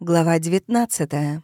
Глава 19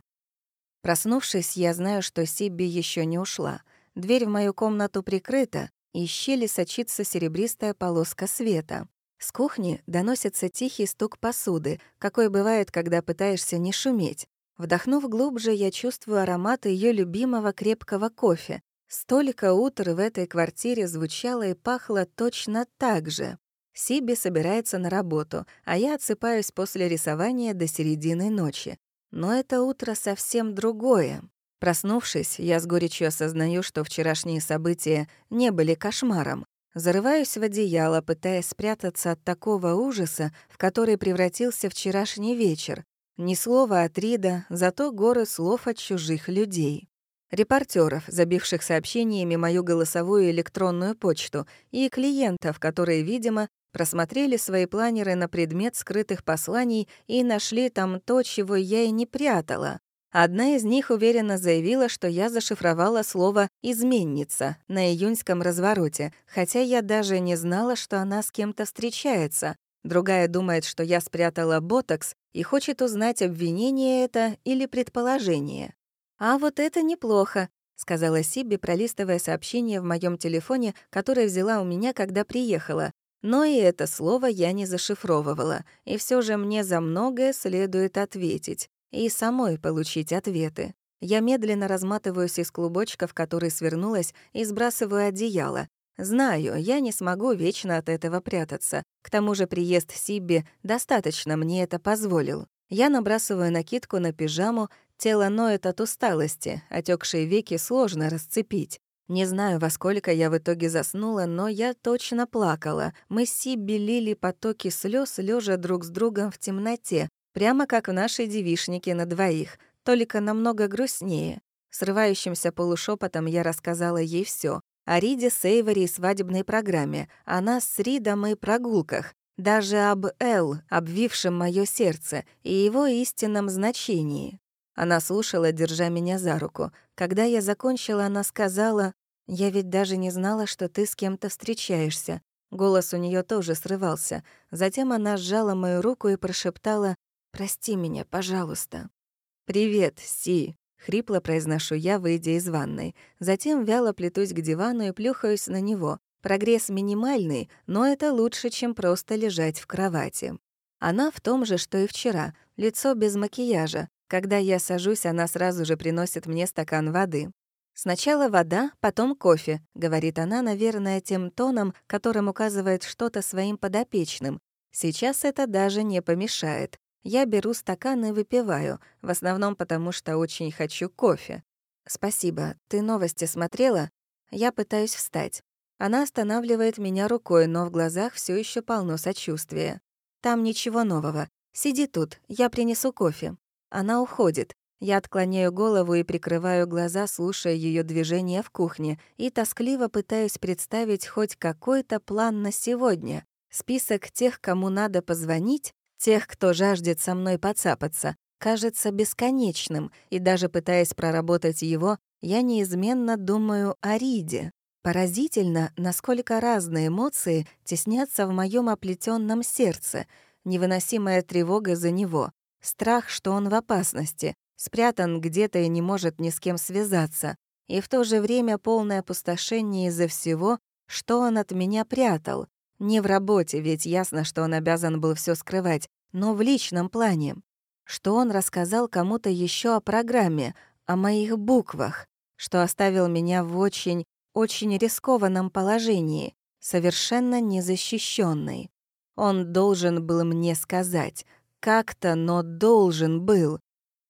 Проснувшись, я знаю, что Сибби еще не ушла. Дверь в мою комнату прикрыта, и из щели сочится серебристая полоска света. С кухни доносится тихий стук посуды, какой бывает, когда пытаешься не шуметь. Вдохнув глубже, я чувствую аромат ее любимого крепкого кофе. Столько утр в этой квартире звучало и пахло точно так же. Сиби собирается на работу, а я отсыпаюсь после рисования до середины ночи. Но это утро совсем другое. Проснувшись, я с горечью осознаю, что вчерашние события не были кошмаром. Зарываюсь в одеяло, пытаясь спрятаться от такого ужаса, в который превратился вчерашний вечер. Ни слова от Рида, зато горы слов от чужих людей. Репортеров, забивших сообщениями мою голосовую электронную почту, и клиентов, которые, видимо, просмотрели свои планеры на предмет скрытых посланий и нашли там то, чего я и не прятала. Одна из них уверенно заявила, что я зашифровала слово «изменница» на июньском развороте, хотя я даже не знала, что она с кем-то встречается. Другая думает, что я спрятала ботокс и хочет узнать, обвинение это или предположение. «А вот это неплохо», — сказала Сиби, пролистывая сообщение в моем телефоне, которое взяла у меня, когда приехала. Но и это слово я не зашифровывала, и все же мне за многое следует ответить и самой получить ответы. Я медленно разматываюсь из клубочка, в который свернулась, и сбрасываю одеяло. Знаю, я не смогу вечно от этого прятаться. К тому же приезд Сибби достаточно мне это позволил. Я набрасываю накидку на пижаму, тело ноет от усталости, отекшие веки сложно расцепить. Не знаю, во сколько я в итоге заснула, но я точно плакала. Мы с Сибби лили потоки слез, лежа друг с другом в темноте, Прямо как в нашей девишнике на двоих, только намного грустнее. Срывающимся полушепотом я рассказала ей все о Риде Сейвори и свадебной программе, о нас с Ридом и прогулках, даже об Эл, обвившем мое сердце, и его истинном значении. Она слушала, держа меня за руку. Когда я закончила, она сказала, «Я ведь даже не знала, что ты с кем-то встречаешься». Голос у нее тоже срывался. Затем она сжала мою руку и прошептала Прости меня, пожалуйста». «Привет, Си», — хрипло произношу я, выйдя из ванной. Затем вяло плетусь к дивану и плюхаюсь на него. Прогресс минимальный, но это лучше, чем просто лежать в кровати. Она в том же, что и вчера, лицо без макияжа. Когда я сажусь, она сразу же приносит мне стакан воды. «Сначала вода, потом кофе», — говорит она, наверное, тем тоном, которым указывает что-то своим подопечным. Сейчас это даже не помешает. Я беру стакан и выпиваю, в основном потому, что очень хочу кофе. «Спасибо. Ты новости смотрела?» Я пытаюсь встать. Она останавливает меня рукой, но в глазах все еще полно сочувствия. «Там ничего нового. Сиди тут, я принесу кофе». Она уходит. Я отклоняю голову и прикрываю глаза, слушая ее движения в кухне, и тоскливо пытаюсь представить хоть какой-то план на сегодня. Список тех, кому надо позвонить, тех, кто жаждет со мной подцапаться, кажется бесконечным, и даже пытаясь проработать его, я неизменно думаю о Риде. Поразительно, насколько разные эмоции теснятся в моем оплетенном сердце. Невыносимая тревога за него, страх, что он в опасности, спрятан где-то и не может ни с кем связаться, и в то же время полное опустошение из-за всего, что он от меня прятал, не в работе, ведь ясно, что он обязан был все скрывать, но в личном плане. Что он рассказал кому-то еще о программе, о моих буквах, что оставил меня в очень, очень рискованном положении, совершенно незащищенной. Он должен был мне сказать. Как-то, но должен был.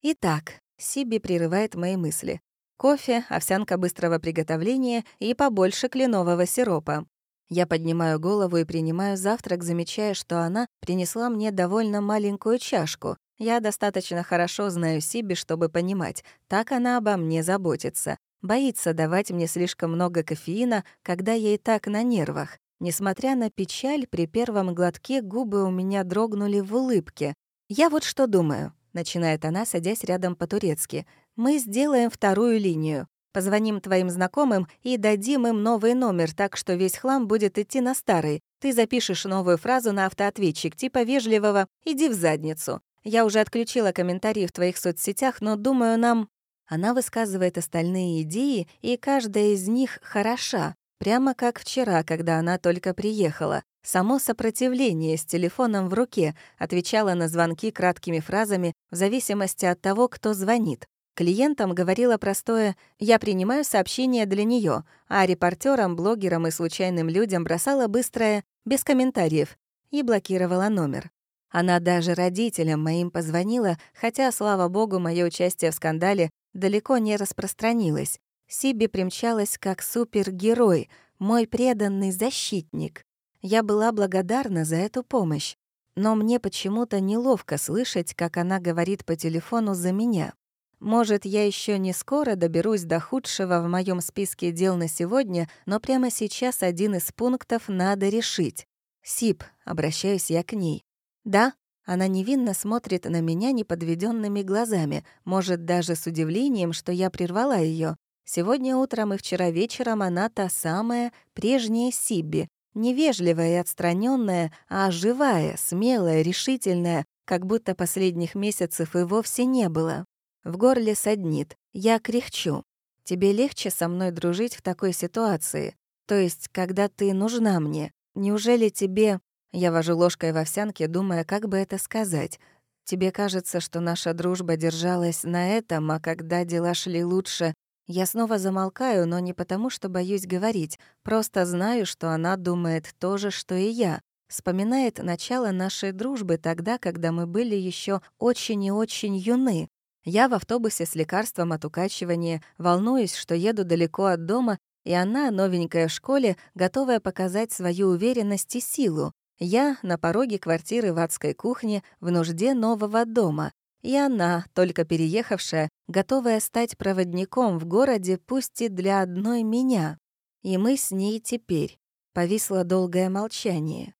Итак, Сиби прерывает мои мысли. Кофе, овсянка быстрого приготовления и побольше кленового сиропа. Я поднимаю голову и принимаю завтрак, замечая, что она принесла мне довольно маленькую чашку. Я достаточно хорошо знаю Сиби, чтобы понимать, так она обо мне заботится. Боится давать мне слишком много кофеина, когда ей так на нервах. Несмотря на печаль, при первом глотке губы у меня дрогнули в улыбке. «Я вот что думаю», — начинает она, садясь рядом по-турецки. «Мы сделаем вторую линию. Позвоним твоим знакомым и дадим им новый номер, так что весь хлам будет идти на старый. Ты запишешь новую фразу на автоответчик, типа вежливого «иди в задницу». Я уже отключила комментарии в твоих соцсетях, но думаю, нам...» Она высказывает остальные идеи, и каждая из них хороша, прямо как вчера, когда она только приехала. Само сопротивление с телефоном в руке отвечала на звонки краткими фразами в зависимости от того, кто звонит. Клиентам говорила простое «я принимаю сообщение для нее, а репортерам, блогерам и случайным людям бросала быстрое «без комментариев» и блокировала номер. Она даже родителям моим позвонила, хотя, слава богу, мое участие в скандале далеко не распространилось. Сиби примчалась как супергерой, мой преданный защитник. Я была благодарна за эту помощь, но мне почему-то неловко слышать, как она говорит по телефону за меня. Может, я еще не скоро доберусь до худшего в моем списке дел на сегодня, но прямо сейчас один из пунктов надо решить. Сип, обращаюсь я к ней. Да, она невинно смотрит на меня неподведенными глазами, может, даже с удивлением, что я прервала ее. Сегодня утром и вчера вечером она та самая прежняя Сибби, невежливая и отстраненная, а живая, смелая, решительная, как будто последних месяцев и вовсе не было. В горле саднит, я кряхчу. Тебе легче со мной дружить в такой ситуации, то есть, когда ты нужна мне. Неужели тебе я вожу ложкой в овсянке, думая, как бы это сказать. Тебе кажется, что наша дружба держалась на этом, а когда дела шли лучше, я снова замолкаю, но не потому, что боюсь говорить, просто знаю, что она думает то же, что и я. Вспоминает начало нашей дружбы тогда, когда мы были еще очень и очень юны. Я в автобусе с лекарством от укачивания, волнуюсь, что еду далеко от дома, и она, новенькая в школе, готовая показать свою уверенность и силу. Я на пороге квартиры в адской кухне в нужде нового дома, и она, только переехавшая, готовая стать проводником в городе, пусть и для одной меня. И мы с ней теперь. Повисло долгое молчание.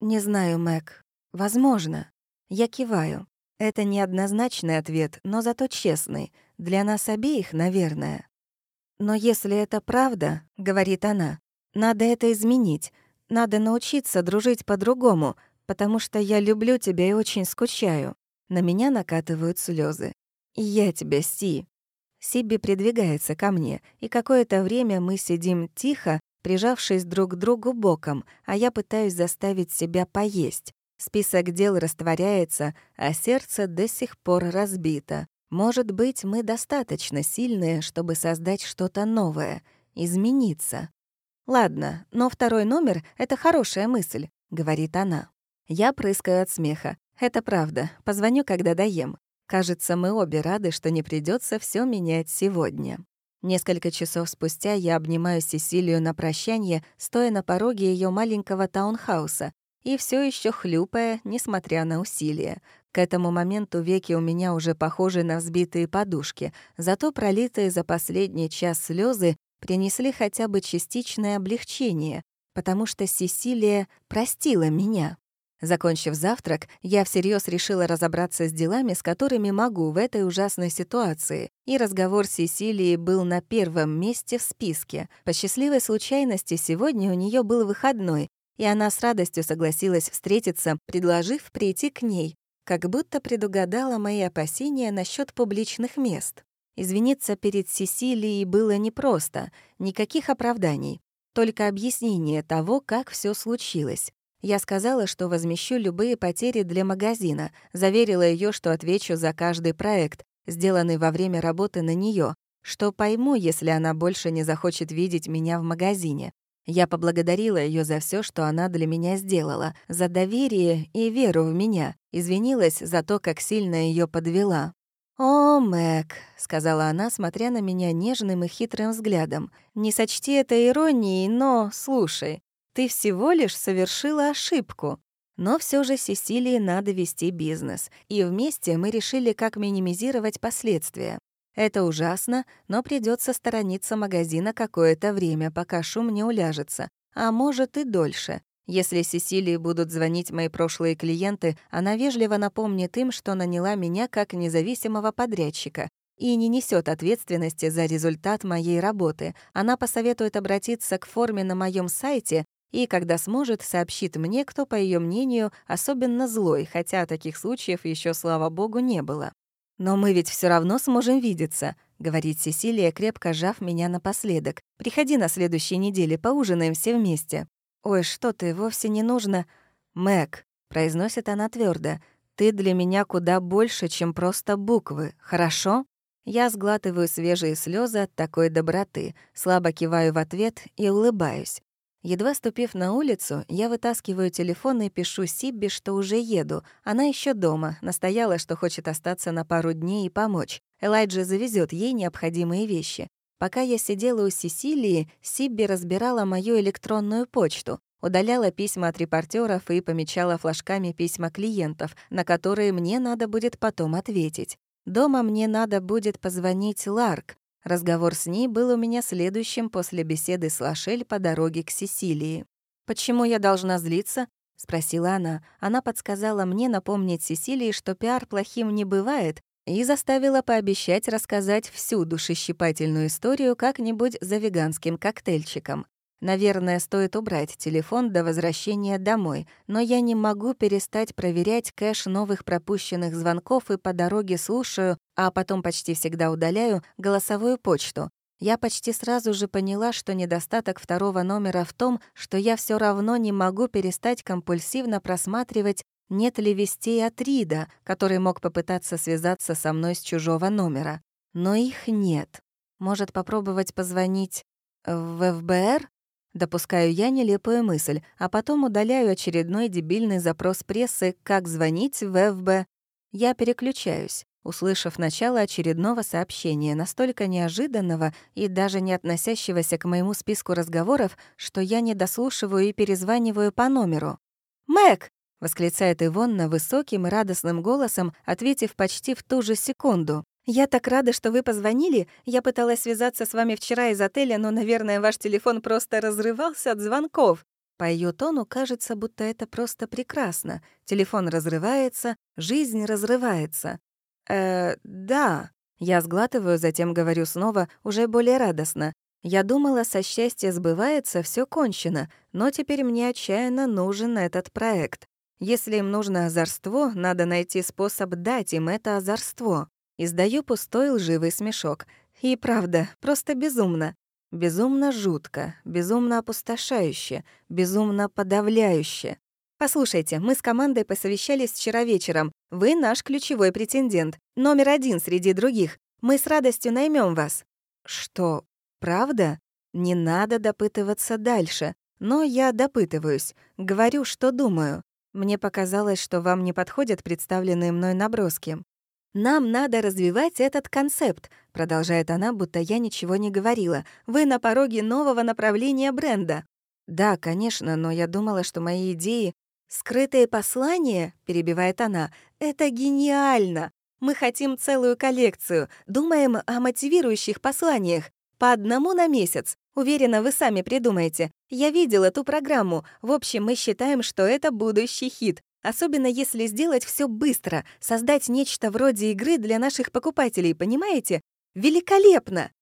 «Не знаю, Мэг. Возможно». Я киваю. Это неоднозначный ответ, но зато честный. Для нас обеих, наверное. «Но если это правда, — говорит она, — надо это изменить. Надо научиться дружить по-другому, потому что я люблю тебя и очень скучаю. На меня накатывают слезы. я тебя, Си. Сиби придвигается ко мне, и какое-то время мы сидим тихо, прижавшись друг к другу боком, а я пытаюсь заставить себя поесть. Список дел растворяется, а сердце до сих пор разбито. Может быть, мы достаточно сильные, чтобы создать что-то новое, измениться. «Ладно, но второй номер — это хорошая мысль», — говорит она. Я прыскаю от смеха. Это правда. Позвоню, когда доем. Кажется, мы обе рады, что не придется все менять сегодня. Несколько часов спустя я обнимаю Сесилию на прощание, стоя на пороге ее маленького таунхауса, и все еще хлюпая, несмотря на усилия. К этому моменту веки у меня уже похожи на взбитые подушки, зато пролитые за последний час слезы принесли хотя бы частичное облегчение, потому что Сесилия простила меня. Закончив завтрак, я всерьез решила разобраться с делами, с которыми могу в этой ужасной ситуации, и разговор с Сесилией был на первом месте в списке. По счастливой случайности сегодня у нее был выходной, и она с радостью согласилась встретиться, предложив прийти к ней, как будто предугадала мои опасения насчет публичных мест. Извиниться перед Сесилией было непросто, никаких оправданий, только объяснение того, как все случилось. Я сказала, что возмещу любые потери для магазина, заверила ее, что отвечу за каждый проект, сделанный во время работы на нее, что пойму, если она больше не захочет видеть меня в магазине. Я поблагодарила ее за все, что она для меня сделала, за доверие и веру в меня, извинилась за то, как сильно ее подвела. «О, Мэг», — сказала она, смотря на меня нежным и хитрым взглядом, «не сочти это иронией, но, слушай, ты всего лишь совершила ошибку. Но все же Сесилии надо вести бизнес, и вместе мы решили, как минимизировать последствия. Это ужасно, но придется сторониться магазина какое-то время, пока шум не уляжется, а может и дольше. Если Сесилии будут звонить мои прошлые клиенты, она вежливо напомнит им, что наняла меня как независимого подрядчика и не несет ответственности за результат моей работы. Она посоветует обратиться к форме на моем сайте и, когда сможет, сообщит мне, кто, по ее мнению, особенно злой, хотя таких случаев еще, слава богу, не было. «Но мы ведь все равно сможем видеться», — говорит Сесилия, крепко сжав меня напоследок. «Приходи на следующей неделе, поужинаем все вместе». «Ой, что ты, вовсе не нужно...» «Мэг», — произносит она твердо, — «ты для меня куда больше, чем просто буквы, хорошо?» Я сглатываю свежие слезы от такой доброты, слабо киваю в ответ и улыбаюсь. Едва ступив на улицу, я вытаскиваю телефон и пишу Сибби, что уже еду. Она еще дома, настояла, что хочет остаться на пару дней и помочь. Элайджа завезет ей необходимые вещи. Пока я сидела у Сесилии, Сибби разбирала мою электронную почту, удаляла письма от репортеров и помечала флажками письма клиентов, на которые мне надо будет потом ответить. Дома мне надо будет позвонить Ларк, Разговор с ней был у меня следующим после беседы с Лошель по дороге к Сесилии. «Почему я должна злиться?» — спросила она. Она подсказала мне напомнить Сесилии, что пиар плохим не бывает, и заставила пообещать рассказать всю душещипательную историю как-нибудь за веганским коктейльчиком. Наверное, стоит убрать телефон до возвращения домой, но я не могу перестать проверять кэш новых пропущенных звонков и по дороге слушаю, а потом почти всегда удаляю, голосовую почту. Я почти сразу же поняла, что недостаток второго номера в том, что я все равно не могу перестать компульсивно просматривать, нет ли вестей от Рида, который мог попытаться связаться со мной с чужого номера. Но их нет. Может, попробовать позвонить в ФБР? Допускаю я нелепую мысль, а потом удаляю очередной дебильный запрос прессы «Как звонить в ФБ?». Я переключаюсь, услышав начало очередного сообщения, настолько неожиданного и даже не относящегося к моему списку разговоров, что я не дослушиваю и перезваниваю по номеру. «Мэг!» — восклицает Ивонна высоким и радостным голосом, ответив почти в ту же секунду. «Я так рада, что вы позвонили. Я пыталась связаться с вами вчера из отеля, но, наверное, ваш телефон просто разрывался от звонков». По ее тону кажется, будто это просто прекрасно. Телефон разрывается, жизнь разрывается. «Э, да». Я сглатываю, затем говорю снова, уже более радостно. Я думала, со счастья сбывается, все кончено, но теперь мне отчаянно нужен этот проект. Если им нужно озорство, надо найти способ дать им это озорство. Издаю пустой лживый смешок. И правда, просто безумно. Безумно жутко, безумно опустошающе, безумно подавляюще. Послушайте, мы с командой посовещались вчера вечером. Вы наш ключевой претендент, номер один среди других. Мы с радостью наймем вас. Что, правда? Не надо допытываться дальше. Но я допытываюсь, говорю, что думаю. Мне показалось, что вам не подходят представленные мной наброски. «Нам надо развивать этот концепт», — продолжает она, будто я ничего не говорила. «Вы на пороге нового направления бренда». «Да, конечно, но я думала, что мои идеи...» «Скрытые послания», — перебивает она, — «это гениально! Мы хотим целую коллекцию, думаем о мотивирующих посланиях. По одному на месяц. Уверена, вы сами придумаете. Я видела ту программу. В общем, мы считаем, что это будущий хит. Особенно если сделать все быстро, создать нечто вроде игры для наших покупателей, понимаете? Великолепно!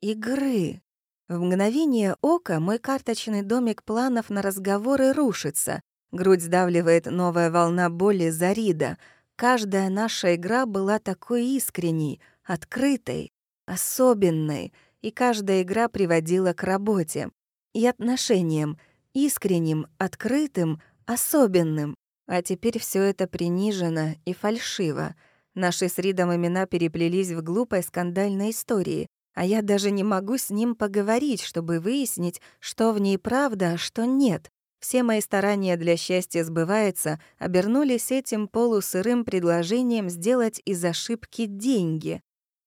Игры. В мгновение ока мой карточный домик планов на разговоры рушится. Грудь сдавливает новая волна боли за Рида. Каждая наша игра была такой искренней, открытой, особенной, и каждая игра приводила к работе и отношениям, искренним, открытым, особенным. А теперь все это принижено и фальшиво. Наши с Ридом имена переплелись в глупой скандальной истории, а я даже не могу с ним поговорить, чтобы выяснить, что в ней правда, а что нет. Все мои старания для счастья сбываются, обернулись этим полусырым предложением сделать из ошибки деньги.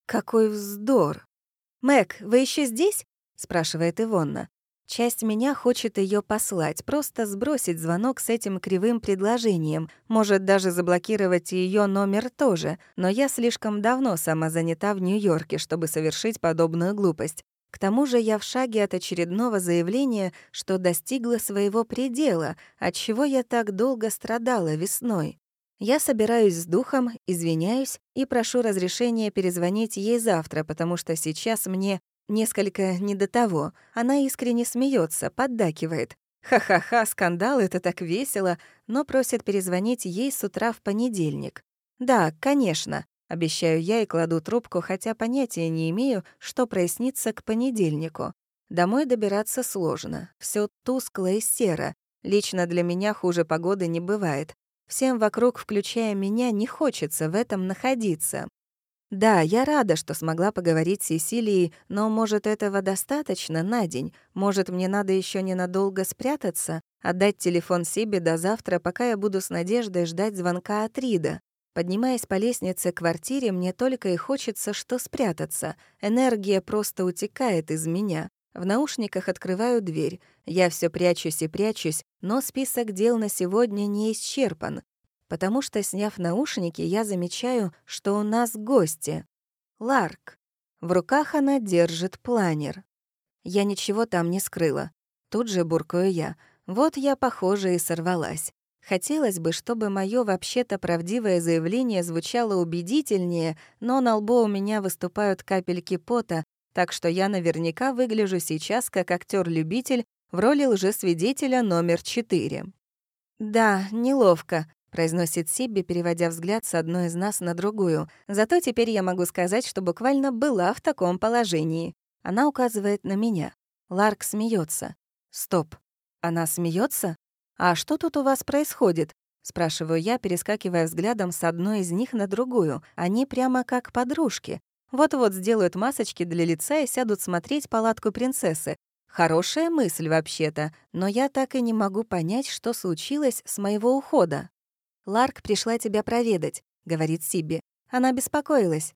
Какой вздор! «Мэг, вы еще здесь?» — спрашивает Ивонна. Часть меня хочет ее послать, просто сбросить звонок с этим кривым предложением, может даже заблокировать ее номер тоже, но я слишком давно сама занята в Нью-Йорке, чтобы совершить подобную глупость. К тому же я в шаге от очередного заявления, что достигла своего предела, от чего я так долго страдала весной. Я собираюсь с духом, извиняюсь и прошу разрешения перезвонить ей завтра, потому что сейчас мне Несколько не до того. Она искренне смеется, поддакивает. Ха-ха-ха, скандал, это так весело, но просит перезвонить ей с утра в понедельник. Да, конечно, обещаю я и кладу трубку, хотя понятия не имею, что прояснится к понедельнику. Домой добираться сложно, все тускло и серо. Лично для меня хуже погоды не бывает. Всем вокруг, включая меня, не хочется в этом находиться. Да, я рада, что смогла поговорить с Сесилией, но, может, этого достаточно на день? Может, мне надо еще ненадолго спрятаться, отдать телефон себе до завтра, пока я буду с надеждой ждать звонка от Рида? Поднимаясь по лестнице к квартире, мне только и хочется, что спрятаться. Энергия просто утекает из меня. В наушниках открываю дверь. Я все прячусь и прячусь, но список дел на сегодня не исчерпан потому что, сняв наушники, я замечаю, что у нас гости. Ларк. В руках она держит планер. Я ничего там не скрыла. Тут же буркаю я. Вот я, похоже, и сорвалась. Хотелось бы, чтобы мое вообще-то правдивое заявление звучало убедительнее, но на лбу у меня выступают капельки пота, так что я наверняка выгляжу сейчас как актер любитель в роли лжесвидетеля номер четыре. Да, неловко, произносит Сибби, переводя взгляд с одной из нас на другую. Зато теперь я могу сказать, что буквально была в таком положении. Она указывает на меня. Ларк смеется. Стоп. Она смеется? А что тут у вас происходит? спрашиваю я, перескакивая взглядом с одной из них на другую. Они прямо как подружки. Вот-вот сделают масочки для лица и сядут смотреть палатку принцессы. Хорошая мысль вообще-то, но я так и не могу понять, что случилось с моего ухода. «Ларк пришла тебя проведать», — говорит Сибби. Она беспокоилась.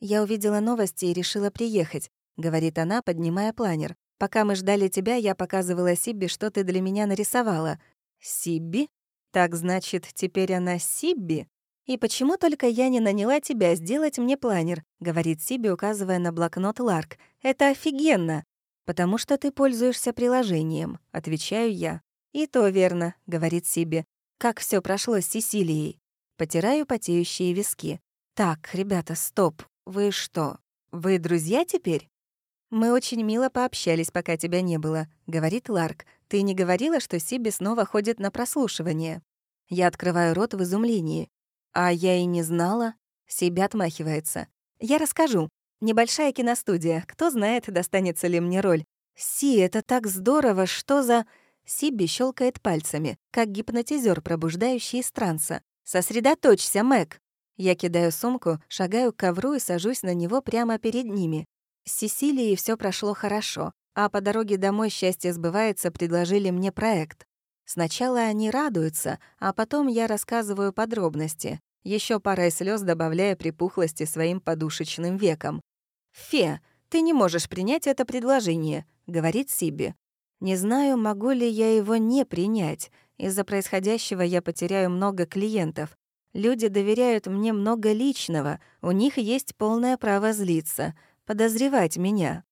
«Я увидела новости и решила приехать», — говорит она, поднимая планер. «Пока мы ждали тебя, я показывала Сибби, что ты для меня нарисовала». «Сибби? Так значит, теперь она Сибби?» «И почему только я не наняла тебя сделать мне планер?» — говорит Сиби, указывая на блокнот Ларк. «Это офигенно!» «Потому что ты пользуешься приложением», — отвечаю я. «И то верно», — говорит Сиби. Как все прошло с Сесилией? Потираю потеющие виски. Так, ребята, стоп. Вы что, вы друзья теперь? «Мы очень мило пообщались, пока тебя не было», — говорит Ларк. «Ты не говорила, что Сиби снова ходит на прослушивание?» Я открываю рот в изумлении. «А я и не знала». Сиби отмахивается. «Я расскажу. Небольшая киностудия. Кто знает, достанется ли мне роль. Си, это так здорово, что за...» Сибби щелкает пальцами, как гипнотизер, пробуждающий из транса. «Сосредоточься, Мэг!» Я кидаю сумку, шагаю к ковру и сажусь на него прямо перед ними. С Сесилией все прошло хорошо, а по дороге домой «Счастье сбывается» предложили мне проект. Сначала они радуются, а потом я рассказываю подробности, еще парой слез добавляя припухлости своим подушечным веком. «Фе, ты не можешь принять это предложение», — говорит Сиби. Не знаю, могу ли я его не принять. Из-за происходящего я потеряю много клиентов. Люди доверяют мне много личного, у них есть полное право злиться, подозревать меня.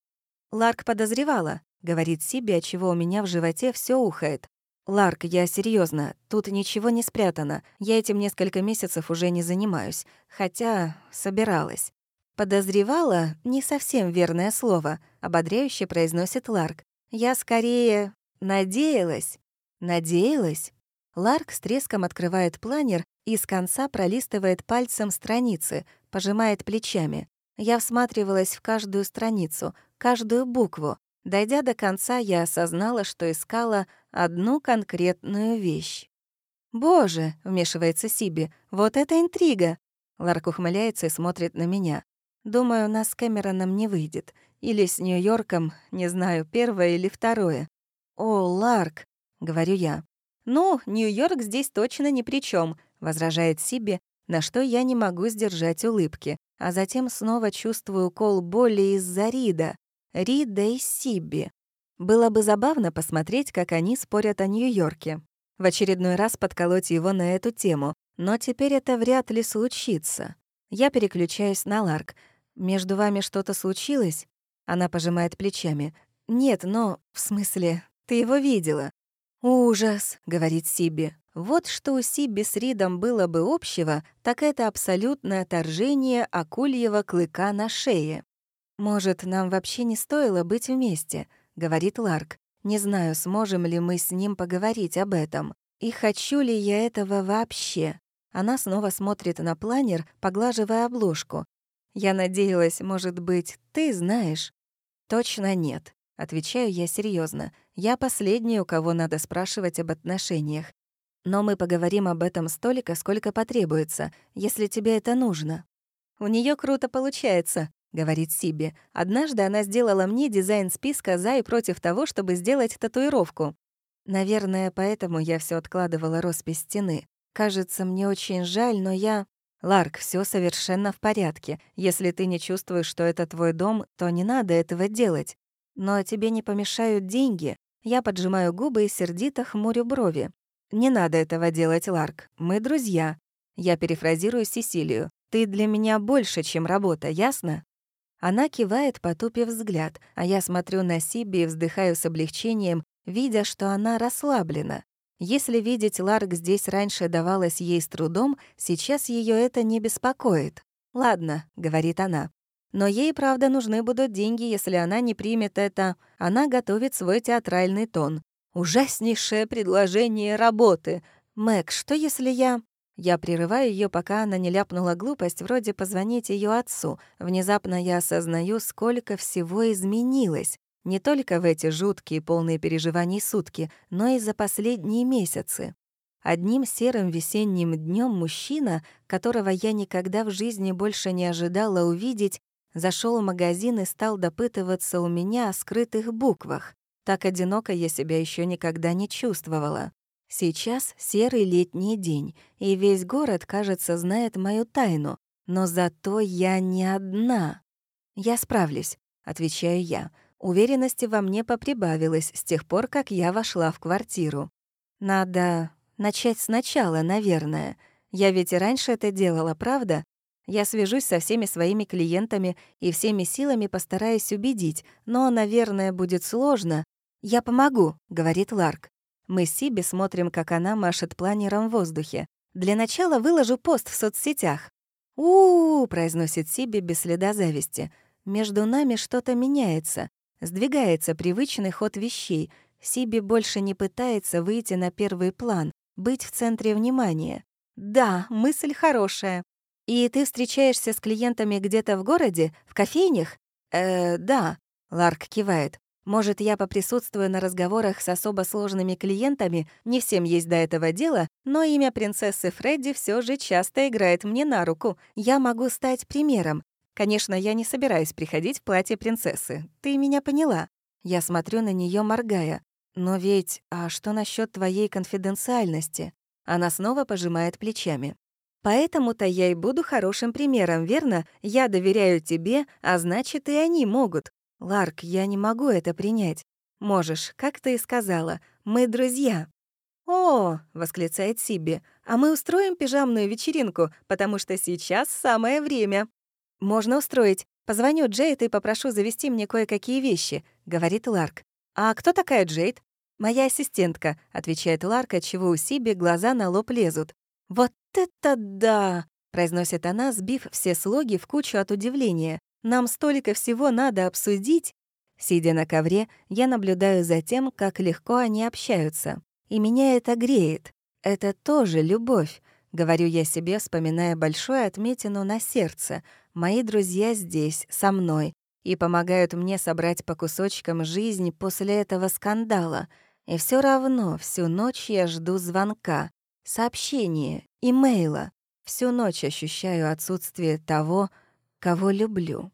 Ларк подозревала, говорит себе, чего у меня в животе все ухает. «Ларк, я серьезно, тут ничего не спрятано. Я этим несколько месяцев уже не занимаюсь. Хотя собиралась». «Подозревала» — не совсем верное слово, — ободряюще произносит Ларк. Я скорее надеялась. Надеялась? Ларк с треском открывает планер и с конца пролистывает пальцем страницы, пожимает плечами. Я всматривалась в каждую страницу, каждую букву. Дойдя до конца, я осознала, что искала одну конкретную вещь. «Боже!» — вмешивается Сиби. «Вот это интрига!» Ларк ухмыляется и смотрит на меня. «Думаю, нас с Кэмероном не выйдет. Или с Нью-Йорком, не знаю, первое или второе. «О, Ларк», — говорю я. «Ну, Нью-Йорк здесь точно ни при чем, возражает Сиби, на что я не могу сдержать улыбки, а затем снова чувствую укол боли из-за Рида. Рида и Сиби. Было бы забавно посмотреть, как они спорят о Нью-Йорке. В очередной раз подколоть его на эту тему, но теперь это вряд ли случится. Я переключаюсь на Ларк. «Между вами что-то случилось?» Она пожимает плечами. «Нет, но... В смысле, ты его видела?» «Ужас», — говорит Сиби. Вот что у Сиби с Ридом было бы общего, так это абсолютное отторжение акульего клыка на шее. «Может, нам вообще не стоило быть вместе?» — говорит Ларк. Не знаю, сможем ли мы с ним поговорить об этом. И хочу ли я этого вообще. Она снова смотрит на планер, поглаживая обложку. Я надеялась, может быть, ты знаешь? Точно нет. Отвечаю я серьезно. Я последний, у кого надо спрашивать об отношениях. Но мы поговорим об этом столько, сколько потребуется, если тебе это нужно. У нее круто получается, говорит Сиби. Однажды она сделала мне дизайн списка за и против того, чтобы сделать татуировку. Наверное, поэтому я все откладывала роспись стены. Кажется, мне очень жаль, но я... Ларк, все совершенно в порядке. Если ты не чувствуешь, что это твой дом, то не надо этого делать. Но тебе не помешают деньги. Я поджимаю губы и сердито хмурю брови. Не надо этого делать, Ларк. Мы друзья. Я перефразирую Сесилию. Ты для меня больше, чем работа, ясно? Она кивает, потупив взгляд, а я смотрю на Сиби и вздыхаю с облегчением, видя, что она расслаблена. Если видеть Ларк здесь раньше давалось ей с трудом, сейчас ее это не беспокоит. «Ладно», — говорит она. «Но ей, правда, нужны будут деньги, если она не примет это. Она готовит свой театральный тон. Ужаснейшее предложение работы. Мэг, что если я...» Я прерываю ее, пока она не ляпнула глупость, вроде позвонить ее отцу. Внезапно я осознаю, сколько всего изменилось. Не только в эти жуткие, полные переживаний сутки, но и за последние месяцы. Одним серым весенним днем мужчина, которого я никогда в жизни больше не ожидала увидеть, зашел в магазин и стал допытываться у меня о скрытых буквах. Так одиноко я себя еще никогда не чувствовала. Сейчас серый летний день, и весь город, кажется, знает мою тайну, но зато я не одна. «Я справлюсь», — отвечаю я. Уверенности во мне поприбавилось с тех пор, как я вошла в квартиру. Надо начать сначала, наверное. Я ведь и раньше это делала, правда? Я свяжусь со всеми своими клиентами и всеми силами постараюсь убедить, но, наверное, будет сложно. «Я помогу», — говорит Ларк. Мы с Сиби смотрим, как она машет планером в воздухе. «Для начала выложу пост в соцсетях». «У-у-у», — произносит Сиби без следа зависти. «Между нами что-то меняется. Сдвигается привычный ход вещей. Сиби больше не пытается выйти на первый план, быть в центре внимания. Да, мысль хорошая. И ты встречаешься с клиентами где-то в городе, в кофейнях? Э, да, Ларк кивает. Может, я поприсутствую на разговорах с особо сложными клиентами, не всем есть до этого дела, но имя принцессы Фредди все же часто играет мне на руку. Я могу стать примером. Конечно, я не собираюсь приходить в платье принцессы. Ты меня поняла. Я смотрю на нее, моргая. Но ведь, а что насчет твоей конфиденциальности? Она снова пожимает плечами. Поэтому-то я и буду хорошим примером, верно? Я доверяю тебе, а значит, и они могут. «Ларк, я не могу это принять. Можешь, как ты и сказала, мы друзья». «О!» — восклицает Сиби. «А мы устроим пижамную вечеринку, потому что сейчас самое время». «Можно устроить. Позвоню Джейд и попрошу завести мне кое-какие вещи», — говорит Ларк. «А кто такая Джейд?» «Моя ассистентка», — отвечает Ларк, отчего у Сиби глаза на лоб лезут. «Вот это да!» — произносит она, сбив все слоги в кучу от удивления. Нам столько всего надо обсудить. Сидя на ковре, я наблюдаю за тем, как легко они общаются. И меня это греет. Это тоже любовь, говорю я себе, вспоминая большую отметину на сердце. Мои друзья здесь, со мной, и помогают мне собрать по кусочкам жизнь после этого скандала. И все равно всю ночь я жду звонка, сообщения, имейла. Всю ночь ощущаю отсутствие того, кого люблю.